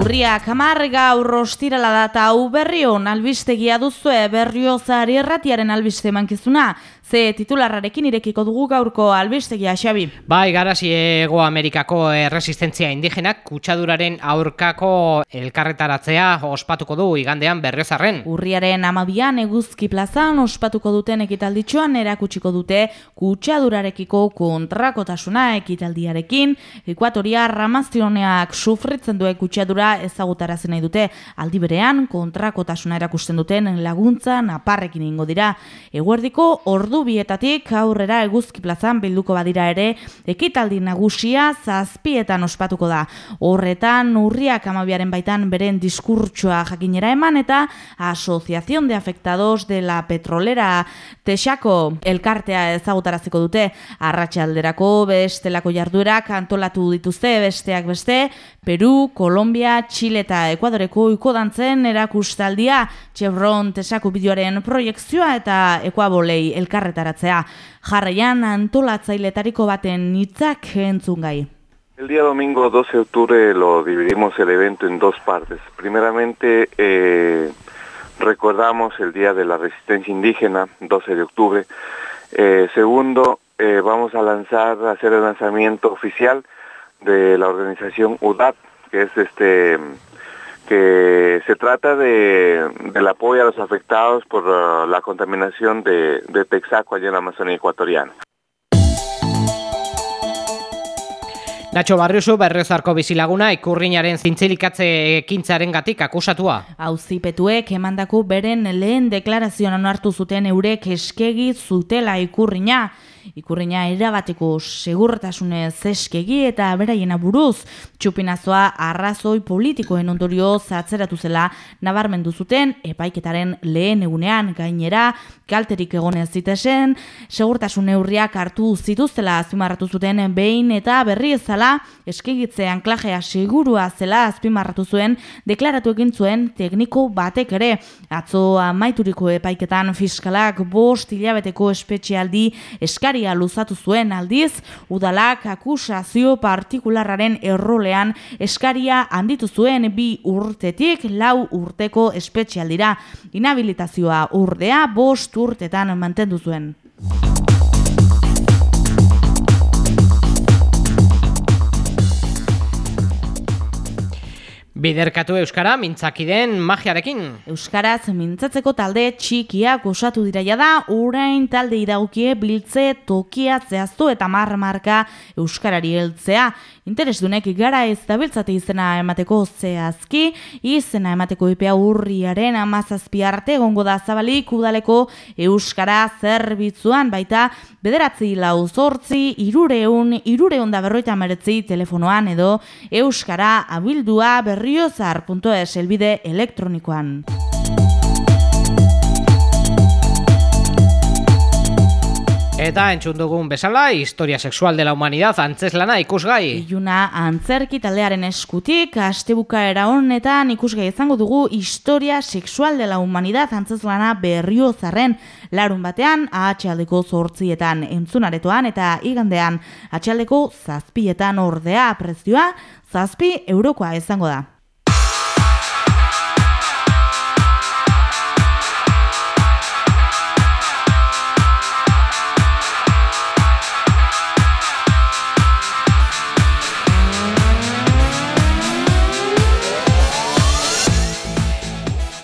Urriak hamar gaur ostirala da eta hau berrion albistegia duzue berriozari erratiaren albiste mankizuna. Ze titularrarekin irekiko dugu gaurko albistegia, Xabi. Bai, garazi ego Amerikako resistentzia indigenak kutsaduraren aurkako elkarretaratzea ospatuko du igandean berriozarren. Urriaren amabian eguzki plazan ospatuko duten ekitalditxoan erakutsiko dute kutsadurarekiko kontrakotasuna ekitaldiarekin. Ekuatoria ramazioneak sufritzen duen kutsadura ezagutarazen nahi dute aldi berean kontrakotasuna erakusten duten laguntza naparrekin ingo dira. Eguerdiko ordu bietatik aurrera eguzki plazan bilduko badira ere ekitaldi nagusia zazpietan ospatuko da. Horretan urriak amabiaren baitan beren diskurtsoa jakinera eman eta Asociación de Afectados de la Petrolera Texako elkartea ezagutaraziko dute arratsalderako bestelako jarduerak antolatu dituzte besteak beste Peru, Kolombia, Chile eta Ekuadoreko ikodantzen erakustaldia Chevron Texako bideoaren proiektzioa eta Ekuabolei elkarre elkarretaratzea. Jarraian antolatzailetariko baten hitzak entzun gai. El día domingo 12 de octubre lo dividimos el evento en dos partes. Primeramente eh, recordamos el Día de la Resistencia Indígena, 12 de octubre. Eh, segundo, eh, vamos a lanzar, a hacer el lanzamiento oficial de la organización UDAP, que es este que se trata de, del apoyo a los afectados por uh, la contaminación de, de Texaco allá en la Amazonía ecuatoriana. Nacho Barriusu berriozarko bizilaguna ikurriñaren zintzilikatze ekintzaren gatik akusatua. Auzipetuek emandako beren lehen deklarazioan hartu zuten eurek eskegi zutela ikurriña. Ikurriña erabateko segurtasunez eskegi eta beraiena buruz txupinazoa arrazoi politikoen ondorio zatzeratu zela nabarmendu zuten epaiketaren lehen egunean. Gainera kalterik egonez zitesen segurtasun neurriak hartu zituztela azpimarratu zuten behin eta berri ezala eskegitze anklajea segurua zela azpimarratu zuen deklaratu egin zuen tekniko batek ere. Atzo amaituriko epaiketan fiskalak bost hilabeteko espetxealdi eskari eskaria luzatu zuen aldiz, udalak akusazio partikularraren errolean eskaria handitu zuen bi urtetik lau urteko espetxialdira. Inhabilitazioa urdea bost urtetan mantendu zuen. Biderkatu Euskara mintzakiden magiarekin. Euskaraz mintzatzeko talde txikiak osatu diraia da, orain talde idaukie biltze tokia zehaztu eta marmarka Euskarari heltzea. Interesdunek gara ez dabiltzate izena emateko zehazki, izena emateko ipea urriaren amazazpi arte gongo da zabalik udaleko Euskara zerbitzuan baita bederatzi lau zortzi, irureun, irureun da berroita meretzi telefonoan edo Euskara abildua berri berriozar.es elbide elektronikoan. Eta entzun dugun bezala, historia sexual de la humanidad antzeslana ikusgai. Iuna antzerki taldearen eskutik, astebuka era honetan ikusgai izango dugu historia sexual de la humanidad antzeslana berriozarren larun batean, atxaldeko zortzietan entzunaretoan eta igandean atxaldeko zazpietan ordea prezioa, zazpi eurokoa izango da.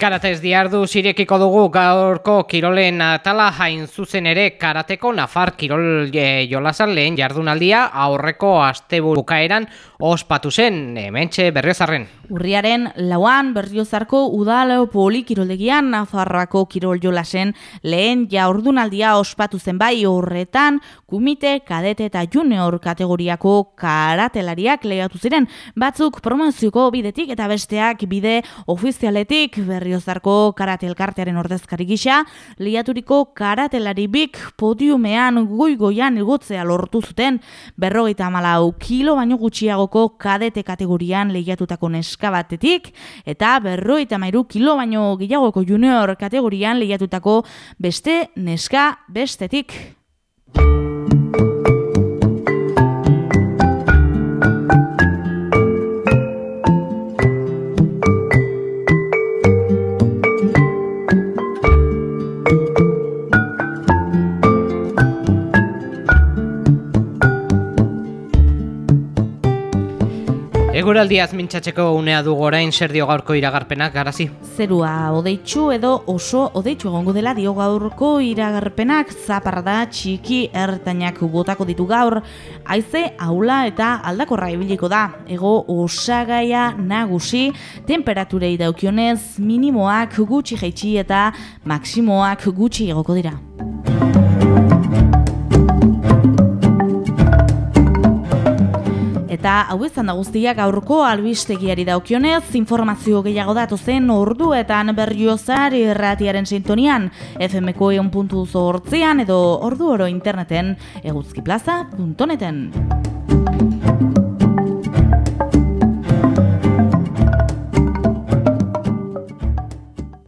Karatez diardu zirekiko dugu gaurko kirolen atala hain zuzen ere karateko nafar kirol e, jolazan lehen jardunaldia aurreko astebu bukaeran ospatu zen hementxe berriozarren. Urriaren lauan berriozarko udaleo poli kiroldegian nafarroako kirol jolasen lehen jardunaldia ospatu zen. Bai horretan kumite, kadete eta junior kategoriako karatelariak lehatu ziren. Batzuk promozioko bidetik eta besteak bide ofizialetik berri berriozarko karate elkartearen ordezkari gisa, liaturiko karatelari bik podiumean goigoian igotzea lortu zuten. Berrogeita malau kilo baino gutxiagoko kadete kategorian lehiatutako neska batetik, eta berrogeita mairu kilo baino gehiagoko junior kategorian lehiatutako beste neska bestetik. Eguraldiaz mintzatzeko unea du gorain zer dio gaurko iragarpenak garazi. Zerua odeitzu edo oso odeitzu egongo dela dio gaurko iragarpenak zaparda txiki ertainak botako ditu gaur. Haize aula eta aldakorra ibiliko da. Ego osagaia nagusi temperaturei daukionez minimoak gutxi jaitsi eta maksimoak gutxi egoko dira. Eta hau izan da guztiak aurko albistegiari daukionez, informazio gehiago datu zen orduetan berriozar irratiaren sintonian, FMko egon puntu zortzean edo ordu oro interneten eguzkiplaza.neten.